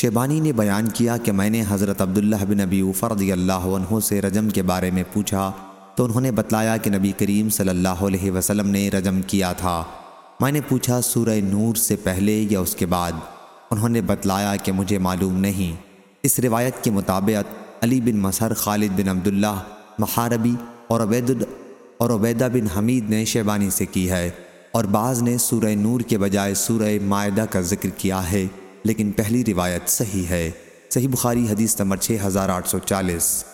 شیبانی نے بیان کیا کہ میں نے حضرت عبداللہ بن نبی رضی اللہ عنہ سے رجم کے بارے میں پوچھا تو انہوں نے بتلایا کہ نبی کریم صلی اللہ علیہ وسلم نے رجم کیا تھا۔ میں نے پوچھا، سورہ نور سے پہلے یا اس کے بعد؟ انہوں نے بتلایا کہ مجھے معلوم نہیں۔ اس روایت کے مطابق علی بن مسہر، خالد بن عبداللہ، محاربی اور عبید اور عبیدہ بن حمید نے شیبانی سے کی ہے اور بعض نے سورہ نور کے بجائے سورہ معدہ کا ذکر کیا ہے۔ لیکن پہلی روایت صحیح ہے۔ صحیح بخاری حدیث نمبر 6840